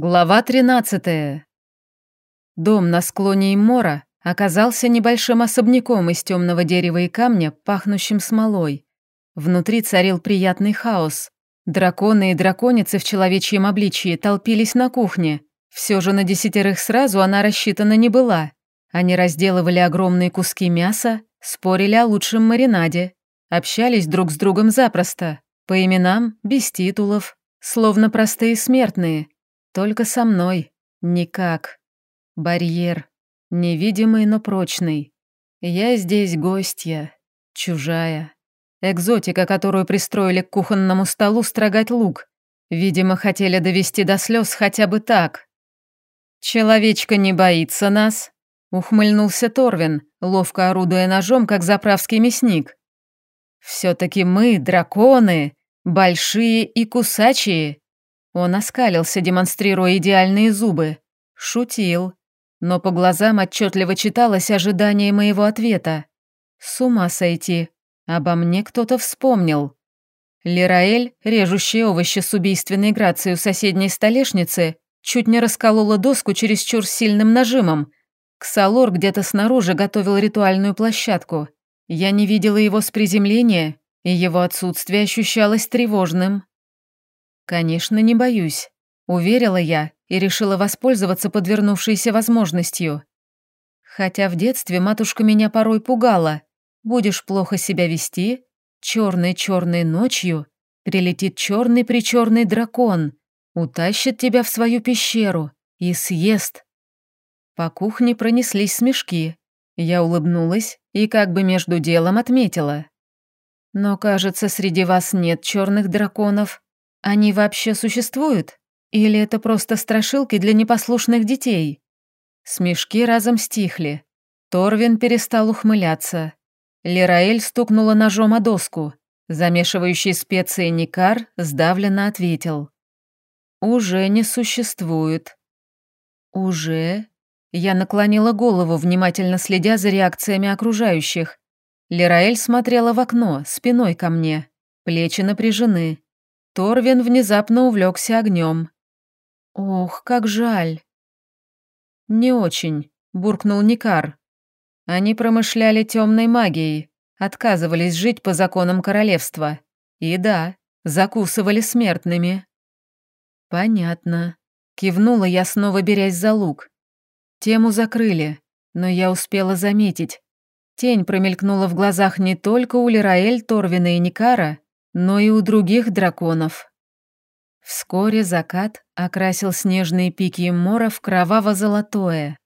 Глава 13. Дом на склоне Иммора оказался небольшим особняком из темного дерева и камня, пахнущим смолой. Внутри царил приятный хаос. Драконы и драконицы в человечьем обличии толпились на кухне. Все же на десятерых сразу она рассчитана не была. Они разделывали огромные куски мяса, спорили о лучшем маринаде, общались друг с другом запросто, по именам, без титулов, словно простые смертные – только со мной. Никак. Барьер. Невидимый, но прочный. Я здесь гостья. Чужая. Экзотика, которую пристроили к кухонному столу строгать лук. Видимо, хотели довести до слез хотя бы так. «Человечка не боится нас», — ухмыльнулся Торвин, ловко орудуя ножом, как заправский мясник. «Все-таки мы, драконы, большие и кусачие, он оскалился, демонстрируя идеальные зубы. Шутил. Но по глазам отчетливо читалось ожидание моего ответа. С ума сойти. Обо мне кто-то вспомнил. Лираэль, режущая овощи с убийственной грацией у соседней столешницы, чуть не расколола доску чересчур сильным нажимом. Ксалор где-то снаружи готовил ритуальную площадку. Я не видела его с приземления, и его отсутствие ощущалось тревожным. «Конечно, не боюсь», — уверила я и решила воспользоваться подвернувшейся возможностью. Хотя в детстве матушка меня порой пугала. Будешь плохо себя вести, черной-черной ночью прилетит черный-причерный дракон, утащит тебя в свою пещеру и съест. По кухне пронеслись смешки. Я улыбнулась и как бы между делом отметила. Но, кажется, среди вас нет черных драконов. Они вообще существуют? Или это просто страшилки для непослушных детей? Смешки разом стихли. Торвин перестал ухмыляться. Лираэль стукнула ножом о доску. Замешивающий специи Никар сдавленно ответил. «Уже не существует». «Уже?» Я наклонила голову, внимательно следя за реакциями окружающих. Лираэль смотрела в окно, спиной ко мне. Плечи напряжены. Торвин внезапно увлекся огнем. «Ох, как жаль!» «Не очень», — буркнул Никар. Они промышляли темной магией, отказывались жить по законам королевства. И да, закусывали смертными. «Понятно», — кивнула я, снова берясь за лук. Тему закрыли, но я успела заметить. Тень промелькнула в глазах не только у Лираэль, Торвина и Никара, но и у других драконов. Вскоре закат окрасил снежные пики мора в кроваво-золотое.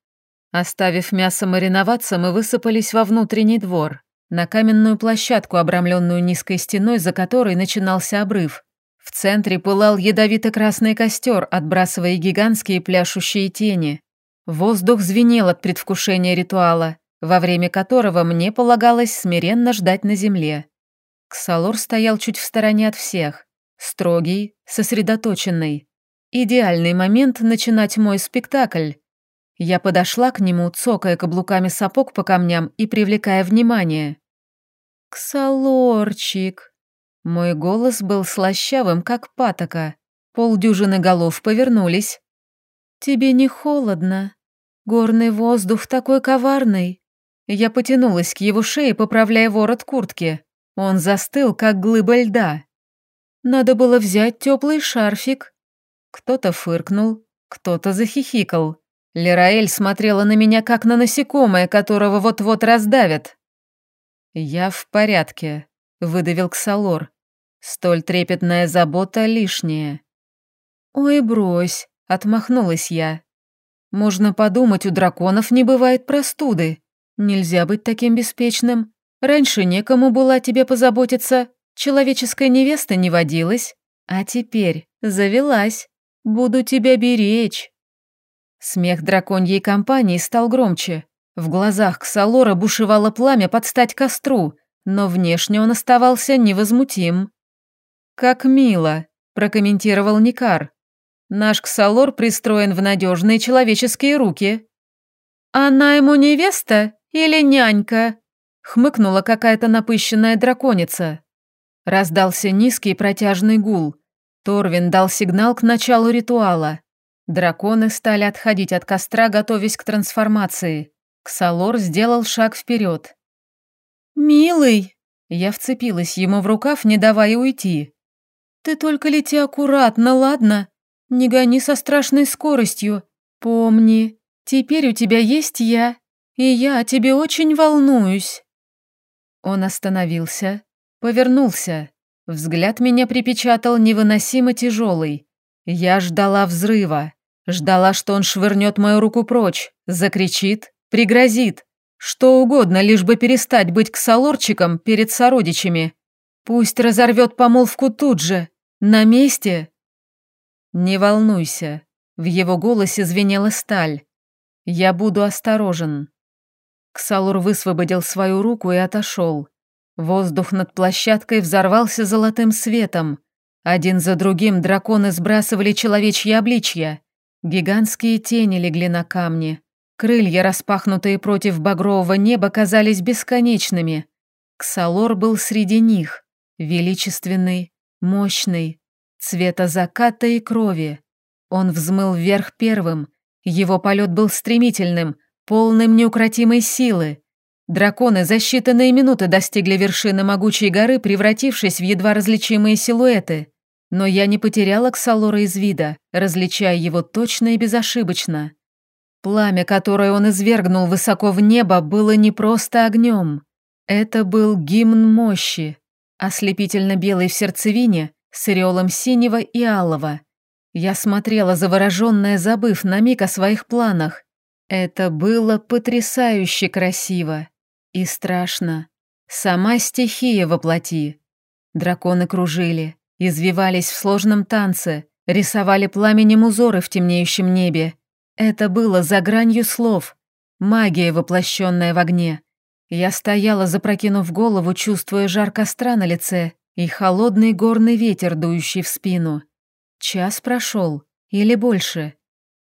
Оставив мясо мариноваться, мы высыпались во внутренний двор, на каменную площадку, обрамленную низкой стеной, за которой начинался обрыв. В центре пылал ядовито-красный костер, отбрасывая гигантские пляшущие тени. Воздух звенел от предвкушения ритуала, во время которого мне полагалось смиренно ждать на земле. Ксалор стоял чуть в стороне от всех, строгий, сосредоточенный. Идеальный момент начинать мой спектакль. Я подошла к нему, цокая каблуками сапог по камням и привлекая внимание. «Ксалорчик!» Мой голос был слащавым, как патока. Полдюжины голов повернулись. «Тебе не холодно? Горный воздух такой коварный!» Я потянулась к его шее, поправляя ворот куртки. Он застыл, как глыба льда. Надо было взять теплый шарфик. Кто-то фыркнул, кто-то захихикал. Лираэль смотрела на меня, как на насекомое, которого вот-вот раздавят. «Я в порядке», — выдавил Ксалор. «Столь трепетная забота лишняя». «Ой, брось», — отмахнулась я. «Можно подумать, у драконов не бывает простуды. Нельзя быть таким беспечным. Раньше некому было о тебе позаботиться, человеческая невеста не водилась, а теперь завелась. Буду тебя беречь». Смех драконьей компании стал громче. В глазах Ксалора бушевало пламя под стать костру, но внешне он оставался невозмутим. «Как мило», – прокомментировал Никар. «Наш Ксалор пристроен в надежные человеческие руки». «Она ему невеста или нянька?» Хмыкнула какая-то напыщенная драконица. Раздался низкий протяжный гул. Торвин дал сигнал к началу ритуала. Драконы стали отходить от костра, готовясь к трансформации. Ксалор сделал шаг вперед. «Милый!» Я вцепилась ему в рукав, не давая уйти. «Ты только лети аккуратно, ладно? Не гони со страшной скоростью. Помни, теперь у тебя есть я, и я о тебе очень волнуюсь». Он остановился, повернулся. Взгляд меня припечатал невыносимо тяжелый. Я ждала взрыва, ждала, что он швырнет мою руку прочь, закричит, пригрозит. Что угодно, лишь бы перестать быть ксалорчиком перед сородичами. Пусть разорвет помолвку тут же, на месте. Не волнуйся, в его голосе звенела сталь. Я буду осторожен. Ксалур высвободил свою руку и отошел. Воздух над площадкой взорвался золотым светом. Один за другим драконы сбрасывали человечьи обличья. Гигантские тени легли на камни. Крылья, распахнутые против багрового неба, казались бесконечными. Ксалор был среди них, величественный, мощный, цвета заката и крови. Он взмыл вверх первым. Его полет был стремительным, полным неукротимой силы. Драконы за считанные минуты достигли вершины могучей горы, превратившись в едва различимые силуэты. Но я не потеряла Ксалора из вида, различая его точно и безошибочно. Пламя, которое он извергнул высоко в небо, было не просто огнем. Это был гимн мощи, ослепительно белый в сердцевине, с ореолом синего и алого. Я смотрела завороженная, забыв на миг о своих планах. Это было потрясающе красиво и страшно. Сама стихия воплоти. Драконы кружили, извивались в сложном танце, рисовали пламенем узоры в темнеющем небе. Это было за гранью слов, магия, воплощенная в огне. Я стояла, запрокинув голову, чувствуя жар костра на лице и холодный горный ветер, дующий в спину. Час прошел или больше?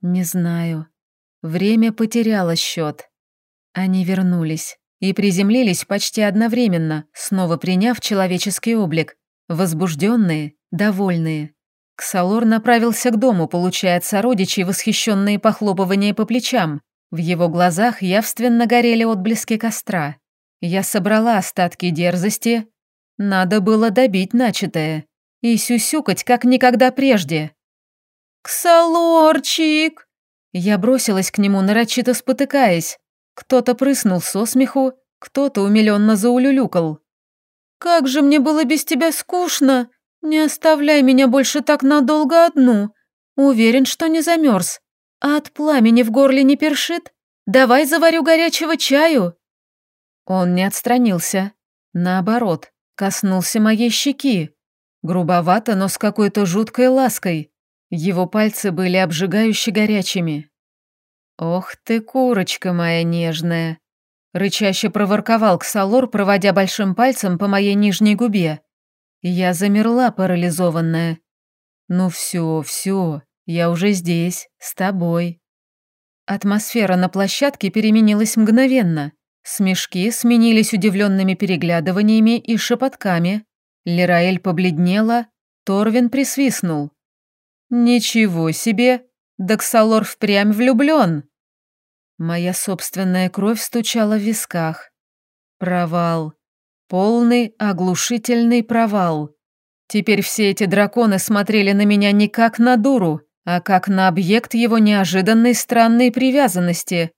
Не знаю. Время потеряло счет. Они вернулись и приземлились почти одновременно, снова приняв человеческий облик, возбужденные, довольные. Ксалор направился к дому, получая от сородичей восхищенные похлопывания по плечам. В его глазах явственно горели отблески костра. Я собрала остатки дерзости. Надо было добить начатое и сюсюкать, как никогда прежде. «Ксалорчик!» Я бросилась к нему, нарочито спотыкаясь. Кто-то прыснул со смеху, кто-то умиленно заулюлюкал. «Как же мне было без тебя скучно! Не оставляй меня больше так надолго одну. Уверен, что не замерз. А от пламени в горле не першит? Давай заварю горячего чаю!» Он не отстранился. Наоборот, коснулся моей щеки. Грубовато, но с какой-то жуткой лаской. Его пальцы были обжигающе горячими. «Ох ты, курочка моя нежная!» Рычаще проворковал Ксалор, проводя большим пальцем по моей нижней губе. Я замерла, парализованная. «Ну все, все, я уже здесь, с тобой». Атмосфера на площадке переменилась мгновенно. Смешки сменились удивленными переглядываниями и шепотками. Лираэль побледнела, Торвин присвистнул. «Ничего себе! Доксалор впрямь влюблен!» Моя собственная кровь стучала в висках. Провал. Полный, оглушительный провал. Теперь все эти драконы смотрели на меня не как на дуру, а как на объект его неожиданной странной привязанности.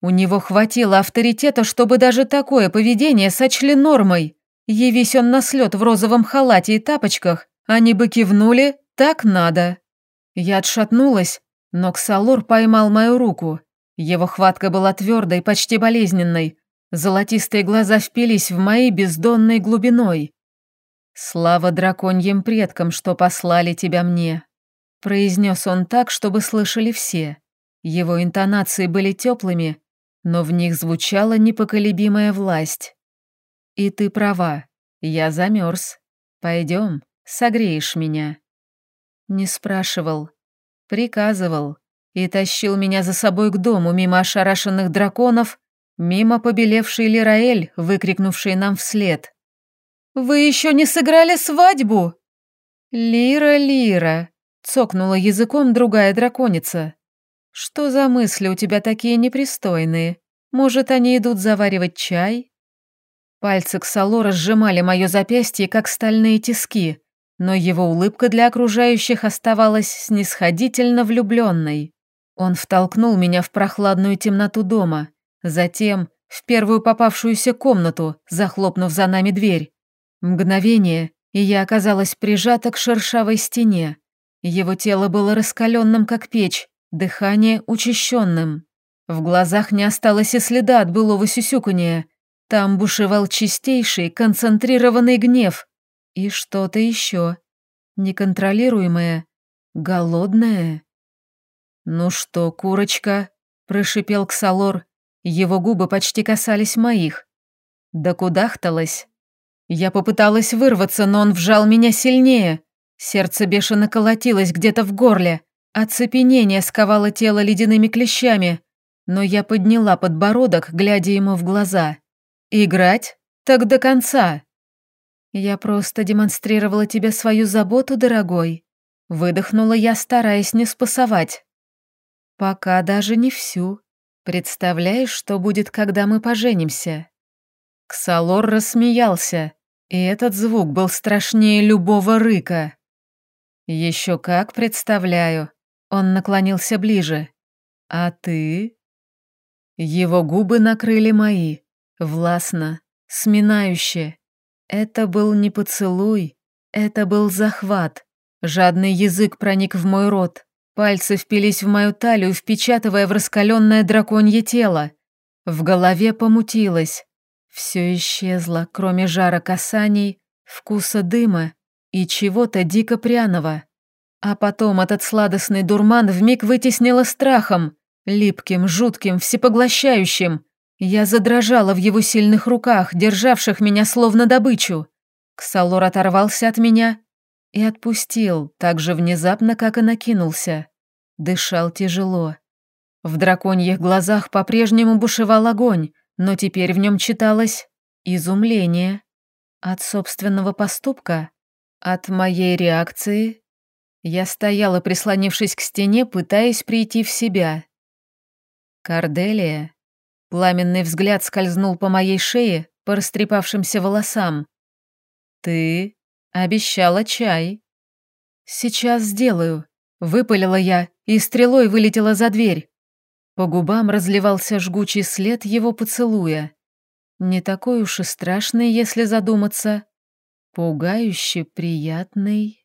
У него хватило авторитета, чтобы даже такое поведение сочли нормой. Явись он на слет в розовом халате и тапочках, они бы кивнули «так надо». Я отшатнулась, но Ксалор поймал мою руку. Его хватка была твердой, почти болезненной. Золотистые глаза впились в мои бездонной глубиной. «Слава драконьим предкам, что послали тебя мне», — произнес он так, чтобы слышали все. Его интонации были теплыми, но в них звучала непоколебимая власть. «И ты права, я замерз. Пойдем, согреешь меня». Не спрашивал, приказывал и тащил меня за собой к дому мимо ошарашенных драконов, мимо побелевшей Лираэль, выкрикнувшей нам вслед. «Вы еще не сыграли свадьбу?» «Лира, Лира», — цокнула языком другая драконица. Что за мысли у тебя такие непристойные? Может, они идут заваривать чай?» Пальцы Ксалора сжимали мое запястье, как стальные тиски, но его улыбка для окружающих оставалась снисходительно влюбленной. Он втолкнул меня в прохладную темноту дома, затем в первую попавшуюся комнату, захлопнув за нами дверь. Мгновение, и я оказалась прижата к шершавой стене. Его тело было раскаленным, как печь, дыхание учащенным. В глазах не осталось и следа от былого сюсюканья. Там бушевал чистейший, концентрированный гнев. И что-то еще. Неконтролируемое. Голодное. «Ну что, курочка?» – прошипел Ксалор. Его губы почти касались моих. Да кудахталась. Я попыталась вырваться, но он вжал меня сильнее. Сердце бешено колотилось где-то в горле. Оцепенение сковало тело ледяными клещами. Но я подняла подбородок, глядя ему в глаза. «Играть? Так до конца!» «Я просто демонстрировала тебе свою заботу, дорогой», выдохнула я, стараясь не спасовать. Пока даже не всю. Представляешь, что будет, когда мы поженимся?» Ксалор рассмеялся, и этот звук был страшнее любого рыка. «Еще как представляю». Он наклонился ближе. «А ты?» Его губы накрыли мои, властно, сминающе. Это был не поцелуй, это был захват. Жадный язык проник в мой рот, Пальцы впились в мою талию, впечатывая в раскаленное драконье тело. В голове помутилось. Все исчезло, кроме жара касаний, вкуса дыма и чего-то дико пряного. А потом этот сладостный дурман вмиг вытеснило страхом, липким, жутким, всепоглощающим. Я задрожала в его сильных руках, державших меня словно добычу. Ксалор оторвался от меня и отпустил так же внезапно, как и накинулся. Дышал тяжело. В драконьих глазах по-прежнему бушевал огонь, но теперь в нем читалось изумление. От собственного поступка? От моей реакции? Я стояла, прислонившись к стене, пытаясь прийти в себя. Корделия. Пламенный взгляд скользнул по моей шее, по растрепавшимся волосам. «Ты Обещала чай. Сейчас сделаю. Выпалила я и стрелой вылетела за дверь. По губам разливался жгучий след его поцелуя. Не такой уж и страшный, если задуматься. Пугающе приятный.